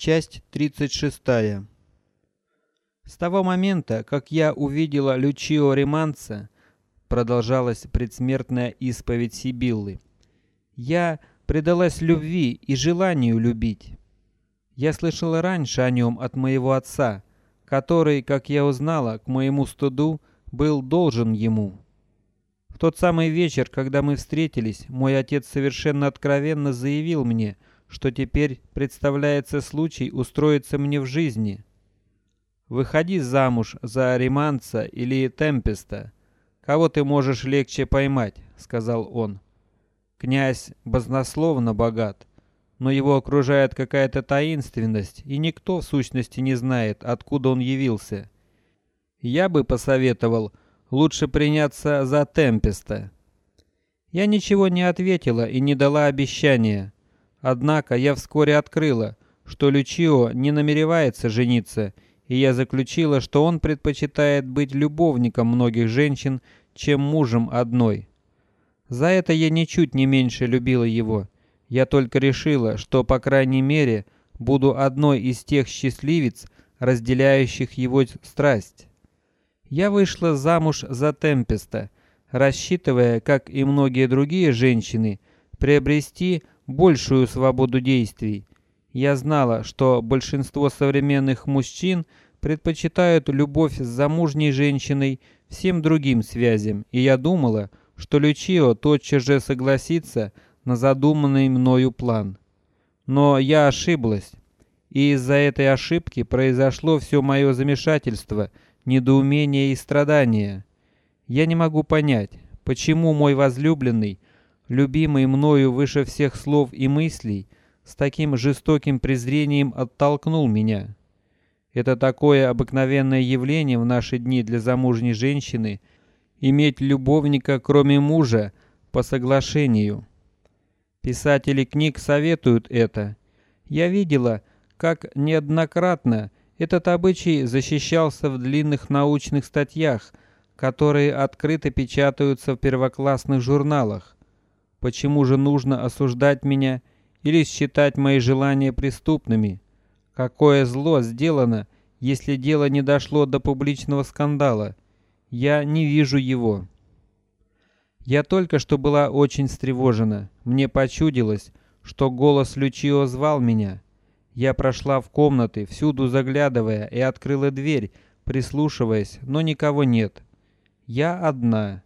Часть 36. С того момента, как я увидела Лючио Риманца, продолжалась предсмертная исповедь Сибиллы. Я предалась любви и желанию любить. Я слышала раньше о нем от моего отца, который, как я узнала, к моему стыду, был должен ему. В тот самый вечер, когда мы встретились, мой отец совершенно откровенно заявил мне, что теперь представляется случай устроиться мне в жизни. Выходи замуж за Ариманца или Темпеста. Кого ты можешь легче поймать, сказал он. Князь баснословно богат, но его окружает какая-то таинственность, и никто в сущности не знает, откуда он явился. Я бы посоветовал лучше приняться за Темпеста. Я ничего не ответила и не дала обещания. Однако я вскоре открыла, что Лючио не намеревается жениться, и я заключила, что он предпочитает быть любовником многих женщин, чем мужем одной. За это я ничуть не меньше любила его. Я только решила, что по крайней мере буду одной из тех счастливец, разделяющих его страсть. Я вышла замуж за Темпеста, рассчитывая, как и многие другие женщины, приобрести большую свободу действий. Я знала, что большинство современных мужчин предпочитают любовь с замужней женщиной всем другим связям, и я думала, что Лючио тотчас же согласится на задуманный мною план. Но я ошиблась, и из-за этой ошибки произошло все мое замешательство, недоумение и страдание. Я не могу понять, почему мой возлюбленный любимый мною выше всех слов и мыслей, с таким жестоким презрением оттолкнул меня. Это такое обыкновенное явление в наши дни для замужней женщины иметь любовника, кроме мужа, по соглашению. Писатели книг советуют это. Я видела, как неоднократно этот обычай защищался в длинных научных статьях, которые открыто печатаются в первоклассных журналах. Почему же нужно осуждать меня или считать мои желания преступными? Какое зло сделано, если дело не дошло до публичного скандала? Я не вижу его. Я только что была очень встревожена. Мне почудилось, что голос Лючио звал меня. Я прошла в комнаты, всюду заглядывая, и открыла дверь, прислушиваясь, но никого нет. Я одна.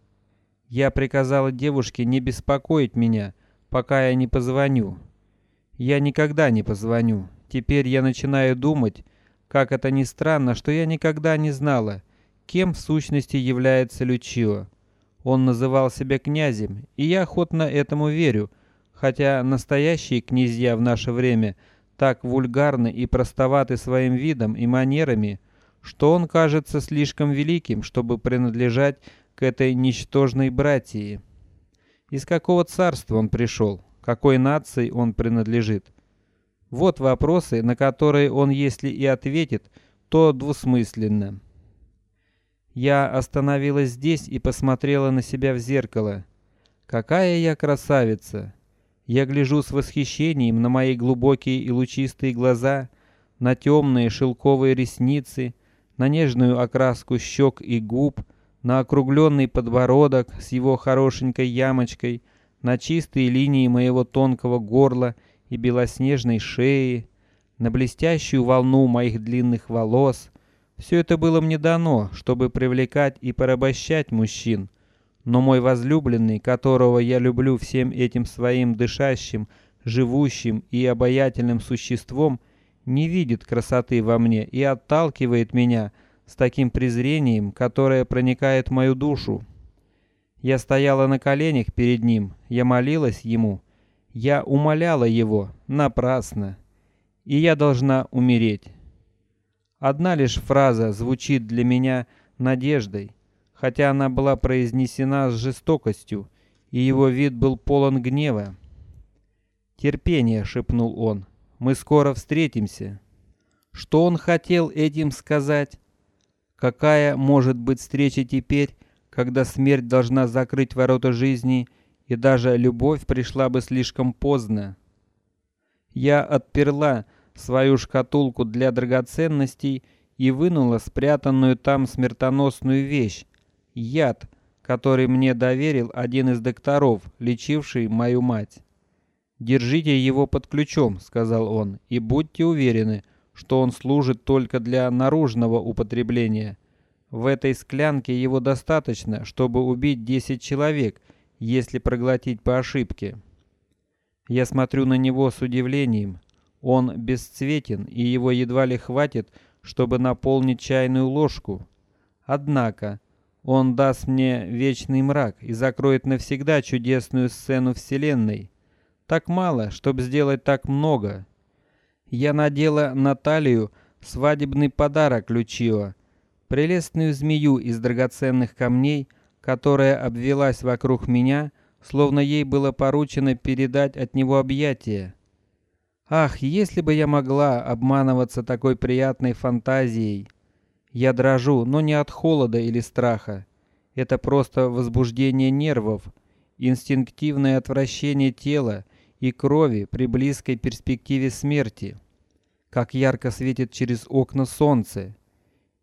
Я приказала девушке не беспокоить меня, пока я не позвоню. Я никогда не позвоню. Теперь я начинаю думать, как это ни странно, что я никогда не знала, кем в сущности является Лючио. Он называл себя князем, и я охотно этому верю, хотя настоящие князья в наше время так вульгарны и простоваты своим видом и манерами, что он кажется слишком великим, чтобы принадлежать к этой ничтожной братии. Из какого царства он пришел, какой нации он принадлежит? Вот вопросы, на которые он, если и ответит, то двусмысленно. Я остановилась здесь и посмотрела на себя в зеркало. Какая я красавица! Я гляжу с восхищением на мои глубокие и лучистые глаза, на темные шелковые ресницы, на нежную окраску щек и губ, на округленный подбородок с его хорошенькой ямочкой, на чистые линии моего тонкого горла и белоснежной шеи, на блестящую волну моих длинных волос. Все это было мне дано, чтобы привлекать и порабощать мужчин. Но мой возлюбленный, которого я люблю всем этим своим дышащим, живущим и обаятельным существом, не видит красоты во мне и отталкивает меня с таким презрением, которое проникает в мою душу. Я стояла на коленях перед ним, я молилась ему, я умоляла его напрасно, и я должна умереть. Одна лишь фраза звучит для меня надеждой, хотя она была произнесена с жестокостью, и его вид был полон гнева. Терпение, шепнул он. Мы скоро встретимся. Что он хотел этим сказать? Какая может быть встреча теперь, когда смерть должна закрыть ворота жизни, и даже любовь пришла бы слишком поздно? Я отперла свою шкатулку для драгоценностей и вынула спрятанную там смертоносную вещь яд, который мне доверил один из докторов, лечивший мою мать. Держите его под ключом, сказал он, и будьте уверены, что он служит только для наружного употребления. В этой склянке его достаточно, чтобы убить десять человек, если проглотить по ошибке. Я смотрю на него с удивлением. Он бесцветен, и его едва ли хватит, чтобы наполнить чайную ложку. Однако он даст мне вечный мрак и закроет навсегда чудесную сцену вселенной. Так мало, чтобы сделать так много. Я надела на талию свадебный подарок Лючио, прелестную змею из драгоценных камней, которая обвелась вокруг меня, словно ей было поручено передать от него объятия. Ах, если бы я могла обманываться такой приятной фантазией! Я дрожу, но не от холода или страха. Это просто возбуждение нервов, инстинктивное отвращение тела и крови при близкой перспективе смерти. Как ярко светит через окна солнце.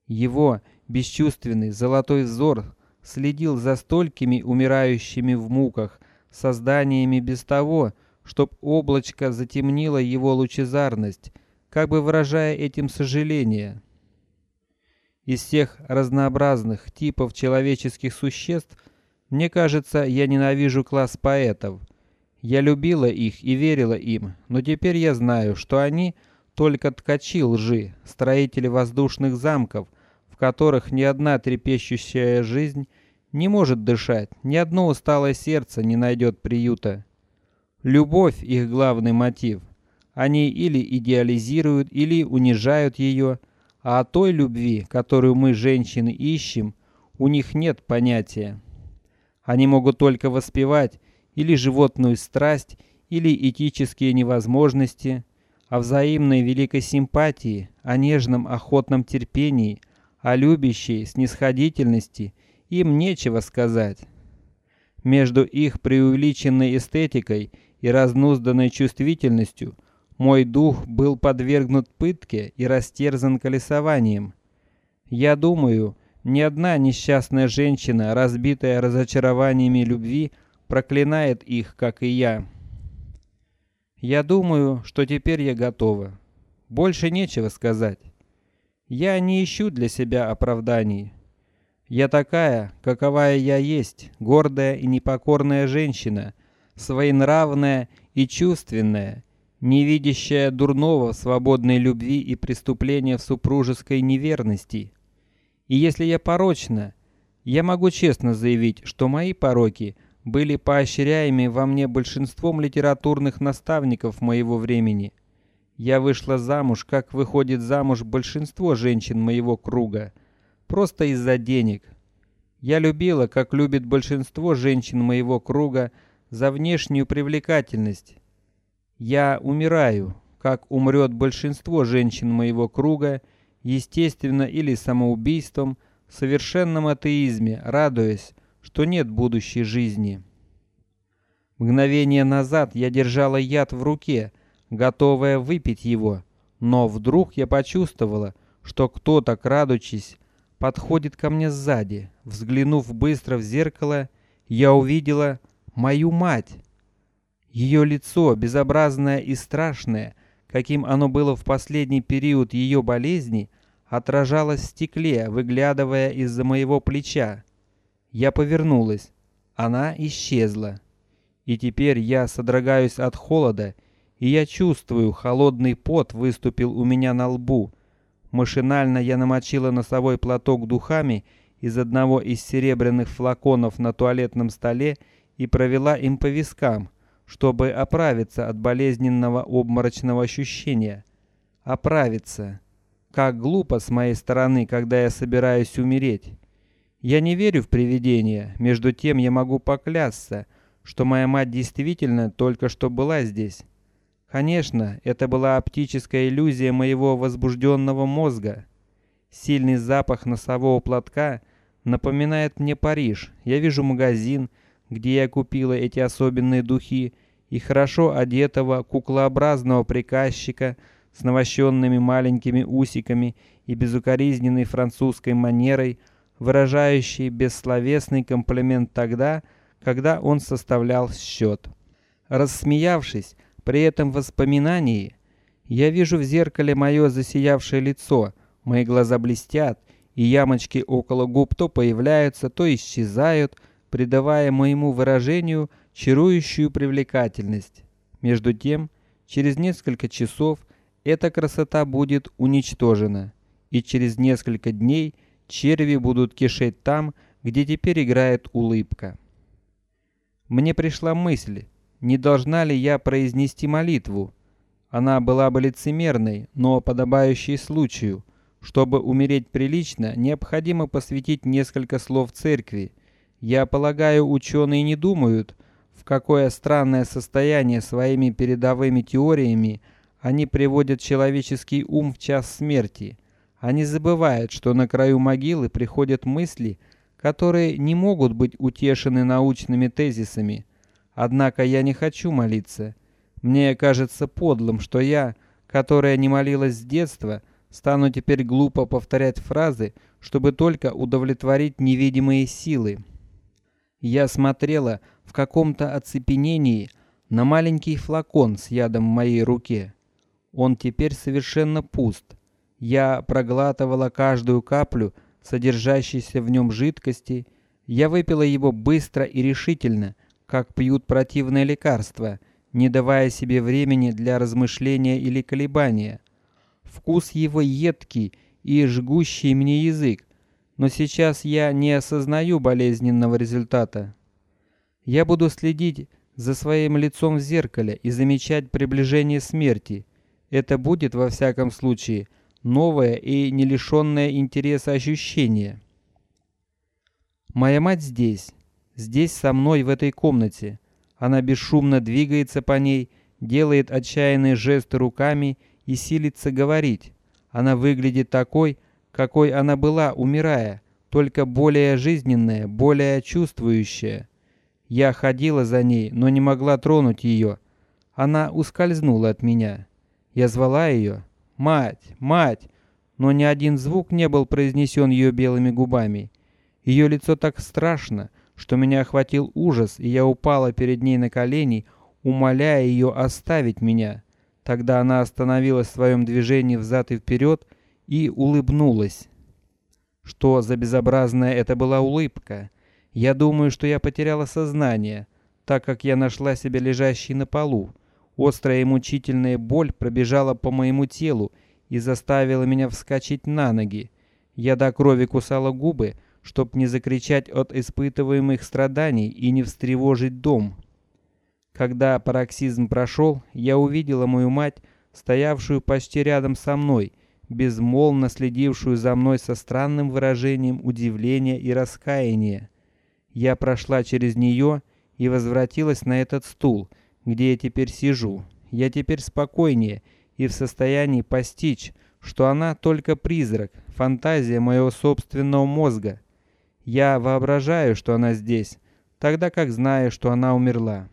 Его бесчувственный золотой взор следил за столькими умирающими в муках созданиями без того, чтоб облачко затемнило его лучезарность, как бы выражая этим сожаление. Из всех разнообразных типов человеческих существ, мне кажется, я ненавижу класс поэтов. Я любила их и верила им, но теперь я знаю, что они только ткачи лжи, строители воздушных замков, в которых ни одна трепещущая жизнь не может дышать, ни одно усталое сердце не найдет приюта. Любовь их главный мотив. Они или идеализируют, или унижают ее, а о той любви, которую мы женщины ищем, у них нет понятия. Они могут только воспевать или животную страсть, или этические невозможности, о взаимной великой симпатии, о нежном охотном терпении, о любящей снисходительности им нечего сказать. Между их преувеличенной эстетикой и разнузданной чувствительностью мой дух был подвергнут пытке и растерзан колесованием. Я думаю, ни одна несчастная женщина, разбитая разочарованиями любви, проклинает их, как и я. Я думаю, что теперь я готова. Больше нечего сказать. Я не ищу для себя оправданий. Я такая, каковая я есть, гордая и непокорная женщина, своенравная и чувственная, не видящая дурного в свободной любви и преступления в супружеской неверности. И если я порочна, я могу честно заявить, что мои пороки были поощряемы во мне большинством литературных наставников моего времени. Я вышла замуж, как выходит замуж большинство женщин моего круга просто из-за денег. Я любила, как любит большинство женщин моего круга, за внешнюю привлекательность. Я умираю, как умрет большинство женщин моего круга, естественно или самоубийством, в совершенном атеизме, радуясь, что нет будущей жизни. Мгновение назад я держала яд в руке, готовая выпить его, но вдруг я почувствовала, что кто-то, крадучись, подходит ко мне сзади. Взглянув быстро в зеркало, я увидела мою мать. Ее лицо, безобразное и страшное, каким оно было в последний период ее болезни, отражалось в стекле, выглядывая из-за моего плеча. Я повернулась, она исчезла, и теперь я содрогаюсь от холода, и я чувствую холодный пот выступил у меня на лбу Машинально я намочила носовой платок духами из одного из серебряных флаконов на туалетном столе и провела им по вискам, чтобы оправиться от болезненного обморочного ощущения. Оправиться. Как глупо с моей стороны, когда я собираюсь умереть. Я не верю в привидения. Между тем я могу поклясться, что моя мать действительно только что была здесь. Конечно, это была оптическая иллюзия моего возбужденного мозга. Сильный запах носового платка напоминает мне Париж. Я вижу магазин, где я купила эти особенные духи, и хорошо одетого куклообразного приказчика с навощенными маленькими усиками и безукоризненной французской манерой, выражающей бессловесный комплимент тогда, когда он составлял счет. Рассмеявшись при этом воспоминании, я вижу в зеркале мое засиявшее лицо, мои глаза блестят, и ямочки около губ то появляются, то исчезают, придавая моему выражению чарующую привлекательность. Между тем, через несколько часов эта красота будет уничтожена, и через несколько дней черви будут кишеть там, где теперь играет улыбка. Мне пришла мысль, не должна ли я произнести молитву? Она была бы лицемерной, но подобающей случаю. Чтобы умереть прилично, необходимо посвятить несколько слов церкви. Я полагаю, ученые не думают, в какое странное состояние своими передовыми теориями они приводят человеческий ум в час смерти. Они забывают, что на краю могилы приходят мысли, которые не могут быть утешены научными тезисами. Однако я не хочу молиться. Мне кажется подлым, что я, которая не молилась с детства, стану теперь глупо повторять фразы, чтобы только удовлетворить невидимые силы. Я смотрела в каком-то оцепенении на маленький флакон с ядом в моей руке. Он теперь совершенно пуст. Я проглатывала каждую каплю содержащейся в нем жидкости. Я выпила его быстро и решительно, как пьют противное лекарство, не давая себе времени для размышления или колебания. Вкус его едкий и жгущий мне язык, но сейчас я не осознаю болезненного результата. Я буду следить за своим лицом в зеркале и замечать приближение смерти. Это будет во всяком случае новое и не лишенное интереса ощущение. Моя мать здесь здесь со мной в этой комнате. Она бесшумно двигается по ней, делает отчаянные жесты руками и силится говорить. Она выглядит такой, какой она была, умирая, только более жизненная, более чувствующая. Я ходила за ней, но не могла тронуть ее. Она ускользнула от меня. Я звала ее, мать, мать, но ни один звук не был произнесен ее белыми губами. Ее лицо так страшно, что меня охватил ужас, и я упала перед ней на колени, умоляя ее оставить меня. Тогда она остановилась в своем движении взад и вперед и улыбнулась. Что за безобразная это была улыбка? Я думаю, что я потеряла сознание, так как я нашла себя лежащей на полу. Острая и мучительная боль пробежала по моему телу и заставила меня вскочить на ноги. Я до крови кусала губы, чтоб не закричать от испытываемых страданий и не встревожить дом. Когда пароксизм прошел, я увидела мою мать, стоявшую почти рядом со мной, безмолвно следившую за мной со странным выражением удивления и раскаяния. Я прошла через нее и возвратилась на этот стул, где я теперь сижу. Я теперь спокойнее и в состоянии постичь, что она только призрак, фантазия моего собственного мозга. Я воображаю, что она здесь, тогда как знаю, что она умерла.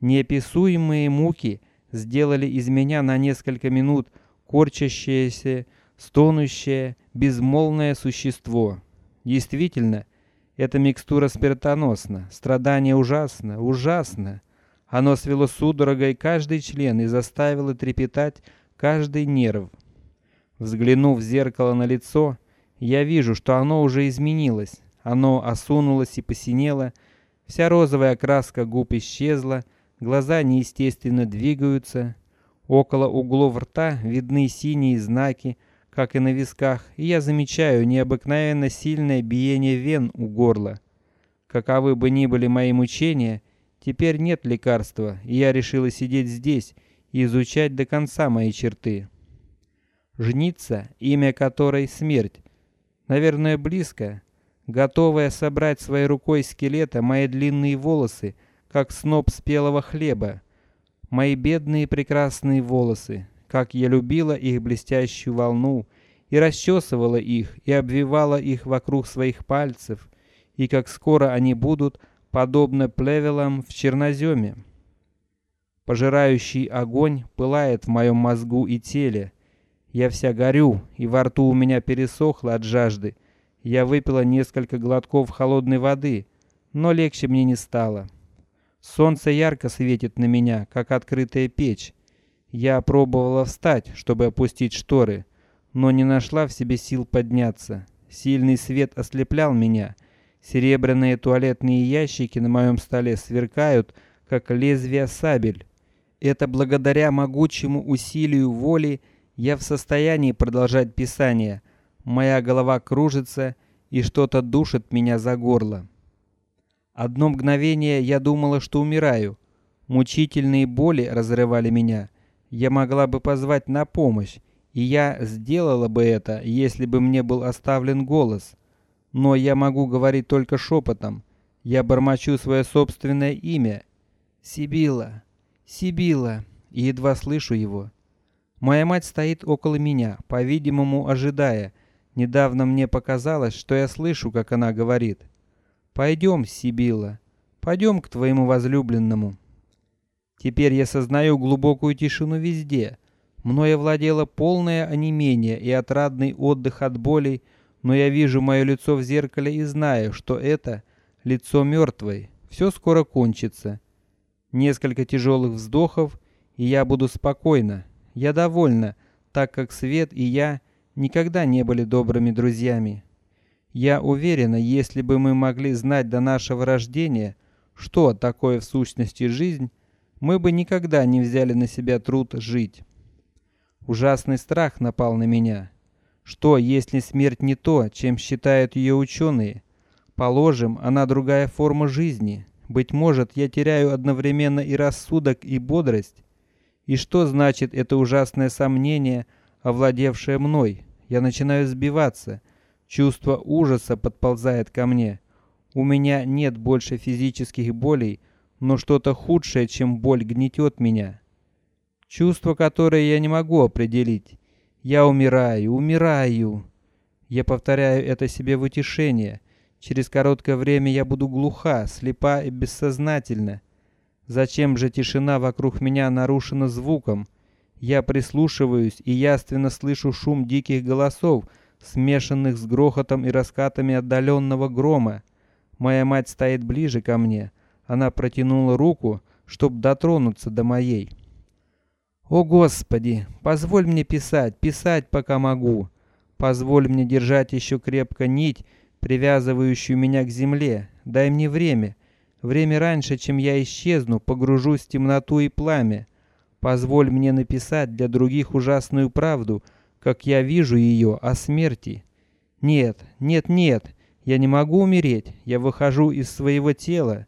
Неописуемые муки сделали из меня на несколько минут корчащееся, стонущее, безмолвное существо. Действительно, эта микстура смертоносна, страдание ужасно, ужасно. Оно свело судорогой каждый член и заставило трепетать каждый нерв. Взглянув в зеркало на лицо, я вижу, что оно уже изменилось. Оно осунулось и посинело, вся розовая краска губ исчезла, глаза неестественно двигаются, около углов рта видны синие знаки, как и на висках, и я замечаю необыкновенно сильное биение вен у горла. Каковы бы ни были мои мучения, теперь нет лекарства, и я решила сидеть здесь и изучать до конца мои черты. Жница, имя которой смерть, наверное, близко, готовая собрать своей рукой скелета мои длинные волосы, как сноп спелого хлеба, мои бедные прекрасные волосы, как я любила их блестящую волну и расчесывала их и обвивала их вокруг своих пальцев, и как скоро они будут подобно плевелам в черноземе. Пожирающий огонь пылает в моем мозгу и теле. Я вся горю, и во рту у меня пересохло от жажды. Я выпила несколько глотков холодной воды, но легче мне не стало. Солнце ярко светит на меня, как открытая печь. Я пробовала встать, чтобы опустить шторы, но не нашла в себе сил подняться. Сильный свет ослеплял меня. Серебряные туалетные ящики на моем столе сверкают, как лезвия сабель. Это благодаря могучему усилию воли я в состоянии продолжать писание. Моя голова кружится и что-то душит меня за горло. Одно мгновение я думала, что умираю. Мучительные боли разрывали меня. Я могла бы позвать на помощь, и я сделала бы это, если бы мне был оставлен голос. Но я могу говорить только шепотом. Я бормочу свое собственное имя. Сибила, Сибила, и едва слышу его. Моя мать стоит около меня, по-видимому, ожидая. Недавно мне показалось, что я слышу, как она говорит: "Пойдем, Сибила, пойдем к твоему возлюбленному". Теперь я сознаю глубокую тишину везде. Мною владело полное онемение и отрадный отдых от болей, но я вижу мое лицо в зеркале и знаю, что это лицо мертвой. Все скоро кончится. Несколько тяжелых вздохов, и я буду спокойна. Я довольна, так как Свет и я никогда не были добрыми друзьями. Я уверена, если бы мы могли знать до нашего рождения, что такое в сущности жизнь, мы бы никогда не взяли на себя труд жить. Ужасный страх напал на меня. Что, если смерть не то, чем считают ее ученые? Положим, она другая форма жизни. Быть может, я теряю одновременно и рассудок, и бодрость. И что значит это ужасное сомнение, овладевшее мной? Я начинаю сбиваться. Чувство ужаса подползает ко мне. У меня нет больше физических болей, но что-то худшее, чем боль, гнетет меня. Чувство, которое я не могу определить. Я умираю, умираю. Я повторяю это себе в утешение. Через короткое время я буду глуха, слепа и бессознательна. Зачем же тишина вокруг меня нарушена звуком? Я прислушиваюсь и яственно слышу шум диких голосов, смешанных с грохотом и раскатами отдаленного грома. Моя мать стоит ближе ко мне. Она протянула руку, чтобы дотронуться до моей. О Господи, позволь мне писать, писать, пока могу. Позволь мне держать еще крепко нить, привязывающую меня к земле. Дай мне время, время раньше, чем я исчезну, погружусь в темноту и пламя. Позволь мне написать для других ужасную правду, как я вижу ее о смерти. Нет, нет, нет, я не могу умереть. Я выхожу из своего тела.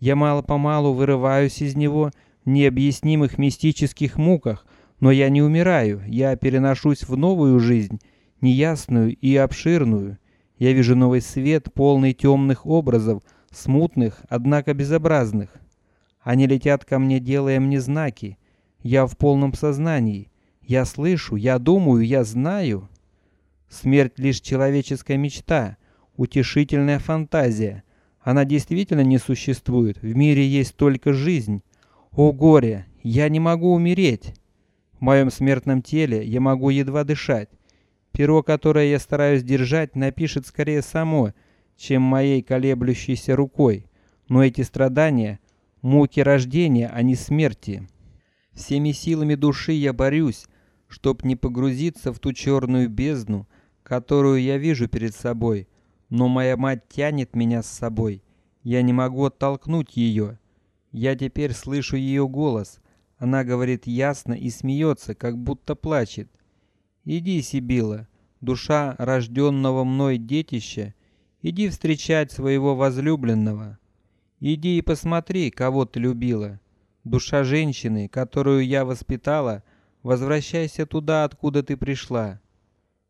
Я мало по малу вырываюсь из него необъяснимых мистических муках, но я не умираю. Я переношусь в новую жизнь, неясную и обширную. Я вижу новый свет, полный темных образов, смутных, однако безобразных. Они летят ко мне, делая мне знаки. Я в полном сознании. Я слышу, я думаю, я знаю. Смерть лишь человеческая мечта, утешительная фантазия. Она действительно не существует. В мире есть только жизнь. О горе! Я не могу умереть. В моем смертном теле я могу едва дышать. Перо, которое я стараюсь держать, напишет скорее само, чем моей колеблющейся рукой. Но эти страдания — муки рождения, а не смерти. Всеми силами души я борюсь, чтоб не погрузиться в ту черную бездну, которую я вижу перед собой. Но моя мать тянет меня с собой. Я не могу оттолкнуть ее. Я теперь слышу ее голос. Она говорит ясно и смеется, как будто плачет. Иди, Сибила, душа рожденного мной детища, иди встречать своего возлюбленного. Иди и посмотри, кого ты любила. Душа женщины, которую я воспитала, возвращайся туда, откуда ты пришла.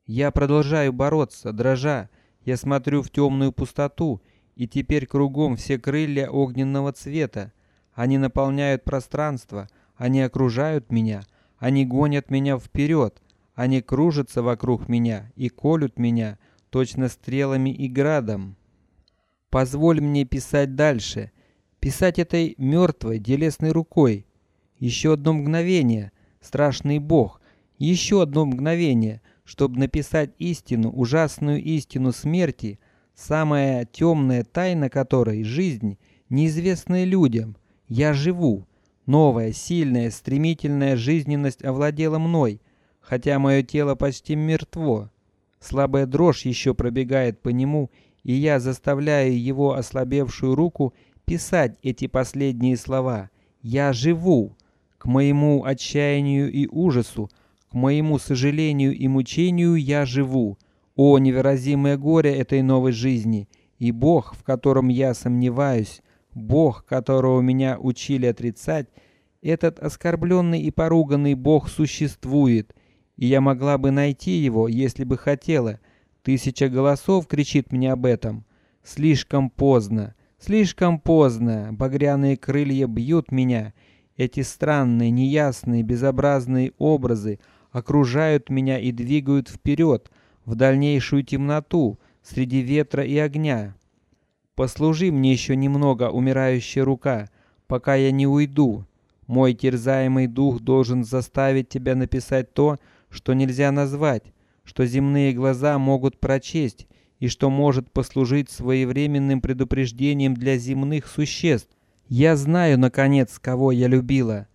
Я продолжаю бороться, дрожа. Я смотрю в темную пустоту, и теперь кругом все крылья огненного цвета. Они наполняют пространство, они окружают меня, они гонят меня вперед. Они кружатся вокруг меня и колют меня точно стрелами и градом. Позволь мне писать дальше, писать этой мертвой делесной рукой. Еще одно мгновение, страшный Бог, еще одно мгновение, чтобы написать истину, ужасную истину смерти, самая темная тайна которой жизнь, неизвестная людям. Я живу. Новая, сильная, стремительная жизненность овладела мной, хотя мое тело почти мертво. Слабая дрожь еще пробегает по нему, и я заставляю его ослабевшую руку писать эти последние слова. Я живу. К моему отчаянию и ужасу, к моему сожалению и мучению я живу. О невыразимое горе этой новой жизни! И Бог, в котором я сомневаюсь, Бог, которого меня учили отрицать, этот оскорбленный и поруганный Бог существует, и я могла бы найти его, если бы хотела. Тысяча голосов кричит мне об этом. Слишком поздно, слишком поздно. Багряные крылья бьют меня. Эти странные, неясные, безобразные образы окружают меня и двигают вперед в дальнейшую темноту среди ветра и огня. Послужи мне еще немного, умирающая рука, пока я не уйду. Мой терзаемый дух должен заставить тебя написать то, что нельзя назвать, что земные глаза могут прочесть и что может послужить своевременным предупреждением для земных существ. Я знаю, наконец, кого я любила,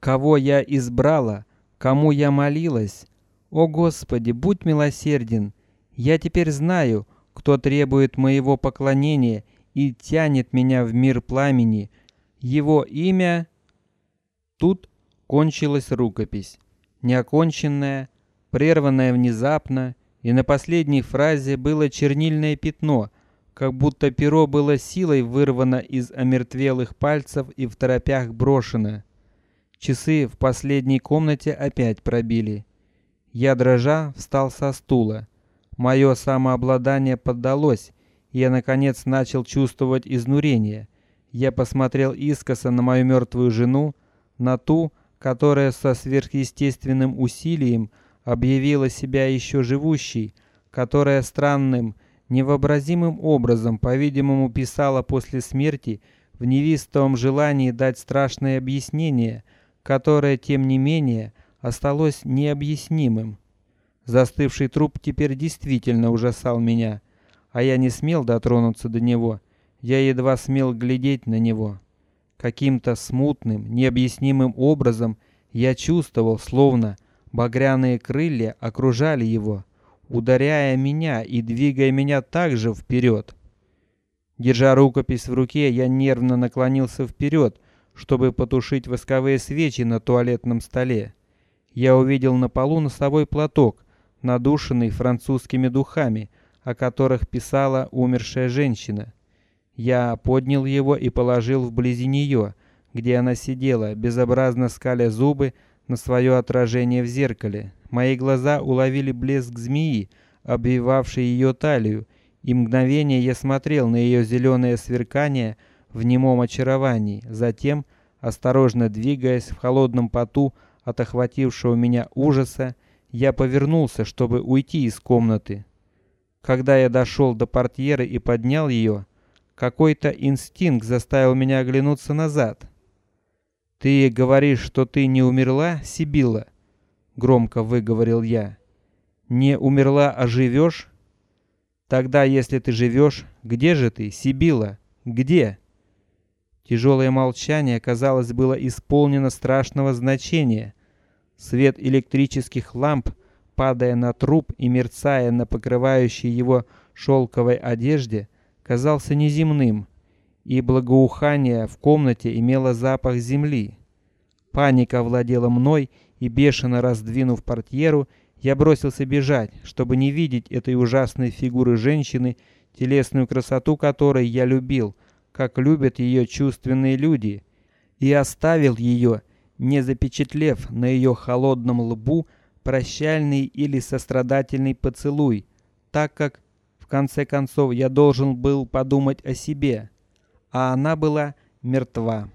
кого я избрала, кому я молилась. О Господи, будь милосерден! Я теперь знаю, кто требует моего поклонения и тянет меня в мир пламени. Его имя. Тут кончилась рукопись, неоконченная, прерванная внезапно, и на последней фразе было чернильное пятно, как будто перо было силой вырвано из омертвелых пальцев и в торопях брошено. Часы в последней комнате опять пробили. Я дрожа встал со стула. Мое самообладание поддалось, я наконец начал чувствовать изнурение. Я посмотрел искоса на мою мертвую жену, на ту, которая со сверхъестественным усилием объявила себя еще живущей, которая странным, невообразимым образом, по-видимому, писала после смерти в невистовом желании дать страшное объяснение, которое тем не менее осталось необъяснимым. Застывший труп теперь действительно ужасал меня, а я не смел дотронуться до него. Я едва смел глядеть на него. Каким-то смутным, необъяснимым образом я чувствовал, словно багряные крылья окружали его, ударяя меня и двигая меня также вперед. Держа рукопись в руке, я нервно наклонился вперед, чтобы потушить восковые свечи на туалетном столе. Я увидел на полу носовой платок, надушенный французскими духами, о которых писала умершая женщина. Я поднял его и положил вблизи нее, где она сидела, безобразно скаля зубы на свое отражение в зеркале. Мои глаза уловили блеск змеи, обвивавшей ее талию, и мгновение я смотрел на ее зеленое сверкание в немом очаровании, затем, осторожно двигаясь в холодном поту от охватившего меня ужаса, я повернулся, чтобы уйти из комнаты. Когда я дошел до портьеры и поднял ее, какой-то инстинкт заставил меня оглянуться назад. Ты говоришь, что ты не умерла, Сибила? Громко выговорил я. Не умерла, а живешь? Тогда, если ты живешь, где же ты, Сибила? Где? Тяжелое молчание, казалось, было исполнено страшного значения. Свет электрических ламп, падая на труп и мерцая на покрывающей его шелковой одежде, казался неземным, и благоухание в комнате имело запах земли. Паника овладела мной, и бешено раздвинув портьеру, я бросился бежать, чтобы не видеть этой ужасной фигуры женщины, телесную красоту которой я любил как любят ее чувственные люди, и оставил ее, не запечатлев на ее холодном лбу прощальный или сострадательный поцелуй, так как в конце концов я должен был подумать о себе, а она была мертва.